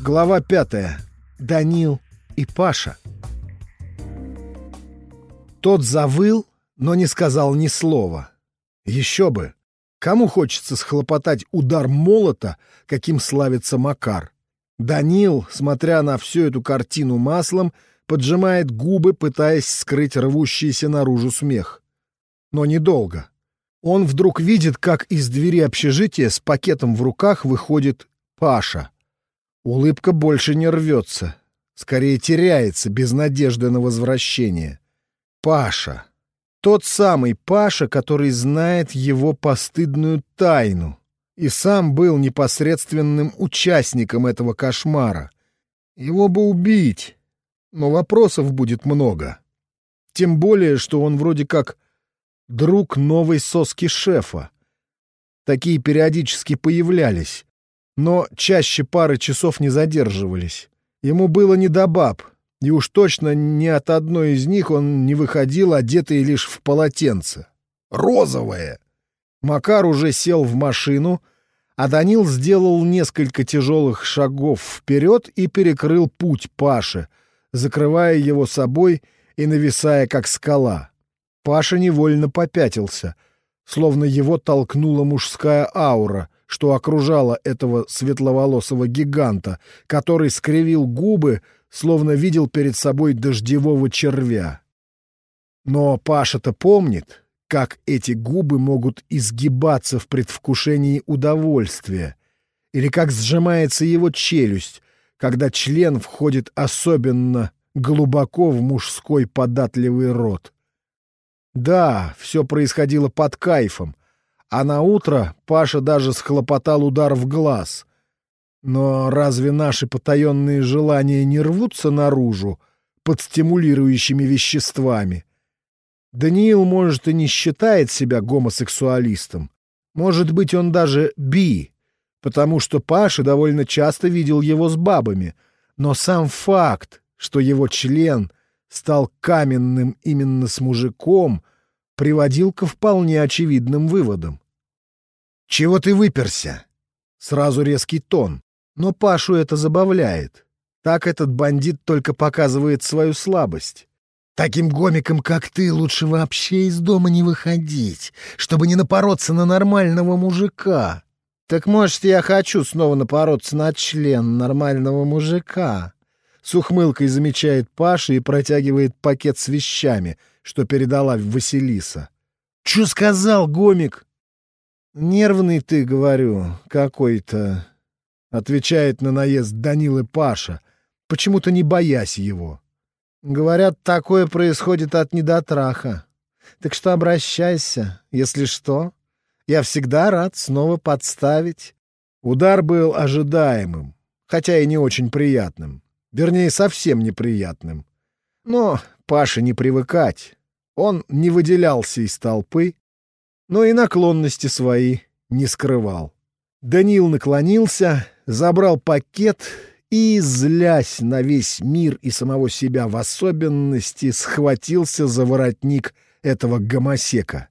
Глава пятая. Данил и Паша. Тот завыл, но не сказал ни слова. Еще бы! Кому хочется схлопотать удар молота, каким славится Макар? Данил, смотря на всю эту картину маслом, поджимает губы, пытаясь скрыть рвущийся наружу смех. Но недолго. Он вдруг видит, как из двери общежития с пакетом в руках выходит Паша. Улыбка больше не рвется, скорее теряется без надежды на возвращение. Паша. Тот самый Паша, который знает его постыдную тайну и сам был непосредственным участником этого кошмара. Его бы убить, но вопросов будет много. Тем более, что он вроде как друг новой соски шефа. Такие периодически появлялись, но чаще пары часов не задерживались. Ему было не до баб, и уж точно ни от одной из них он не выходил, одетый лишь в полотенце. Розовое! Макар уже сел в машину, а Данил сделал несколько тяжелых шагов вперед и перекрыл путь Паше, закрывая его собой и нависая, как скала. Паша невольно попятился, словно его толкнула мужская аура, что окружала этого светловолосого гиганта, который скривил губы, словно видел перед собой дождевого червя. Но Паша-то помнит, как эти губы могут изгибаться в предвкушении удовольствия, или как сжимается его челюсть, когда член входит особенно глубоко в мужской податливый рот. Да, все происходило под кайфом, а на утро Паша даже схлопотал удар в глаз, но разве наши потаенные желания не рвутся наружу под стимулирующими веществами? Даниил, может, и не считает себя гомосексуалистом. Может быть, он даже би, потому что Паша довольно часто видел его с бабами. Но сам факт, что его член стал каменным именно с мужиком, приводил ко вполне очевидным выводам. «Чего ты выперся?» Сразу резкий тон. Но Пашу это забавляет. Так этот бандит только показывает свою слабость. Таким гомиком, как ты, лучше вообще из дома не выходить, чтобы не напороться на нормального мужика. Так может, я хочу снова напороться на член нормального мужика? С ухмылкой замечает Паша и протягивает пакет с вещами, что передала Василиса. «Чё сказал, гомик?» «Нервный ты, говорю, какой-то», — отвечает на наезд Данилы Паша, почему-то не боясь его. «Говорят, такое происходит от недотраха. Так что обращайся, если что. Я всегда рад снова подставить». Удар был ожидаемым, хотя и не очень приятным. Вернее, совсем неприятным. Но Паше не привыкать. Он не выделялся из толпы, но и наклонности свои не скрывал. Данил наклонился, забрал пакет и, злясь на весь мир и самого себя в особенности, схватился за воротник этого гомосека.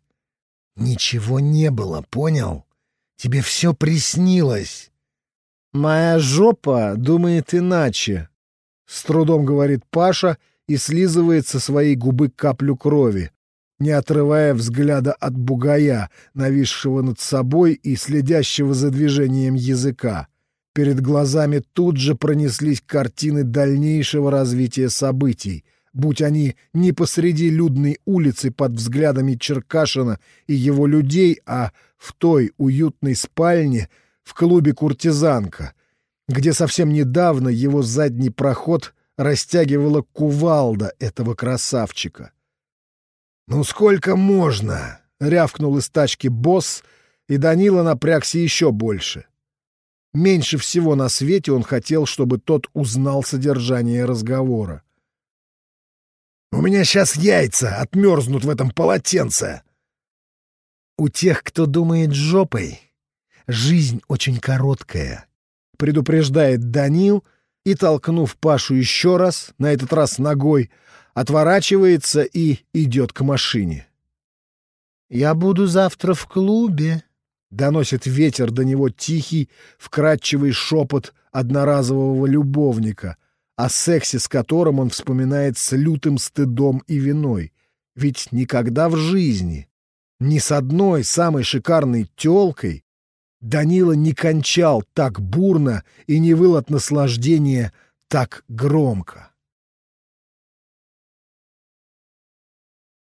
«Ничего не было, понял? Тебе все приснилось». «Моя жопа думает иначе», — с трудом говорит Паша и слизывает со своей губы каплю крови не отрывая взгляда от бугая, нависшего над собой и следящего за движением языка. Перед глазами тут же пронеслись картины дальнейшего развития событий, будь они не посреди людной улицы под взглядами Черкашина и его людей, а в той уютной спальне в клубе «Куртизанка», где совсем недавно его задний проход растягивала кувалда этого красавчика. «Ну сколько можно?» — рявкнул из тачки босс, и Данила напрягся еще больше. Меньше всего на свете он хотел, чтобы тот узнал содержание разговора. «У меня сейчас яйца отмерзнут в этом полотенце!» «У тех, кто думает жопой, жизнь очень короткая», — предупреждает Данил, и, толкнув Пашу еще раз, на этот раз ногой, — отворачивается и идет к машине. «Я буду завтра в клубе», Доносит ветер до него тихий, вкрадчивый шепот одноразового любовника, о сексе с которым он вспоминает с лютым стыдом и виной. Ведь никогда в жизни, ни с одной самой шикарной тёлкой, Данила не кончал так бурно и не выл от наслаждения так громко.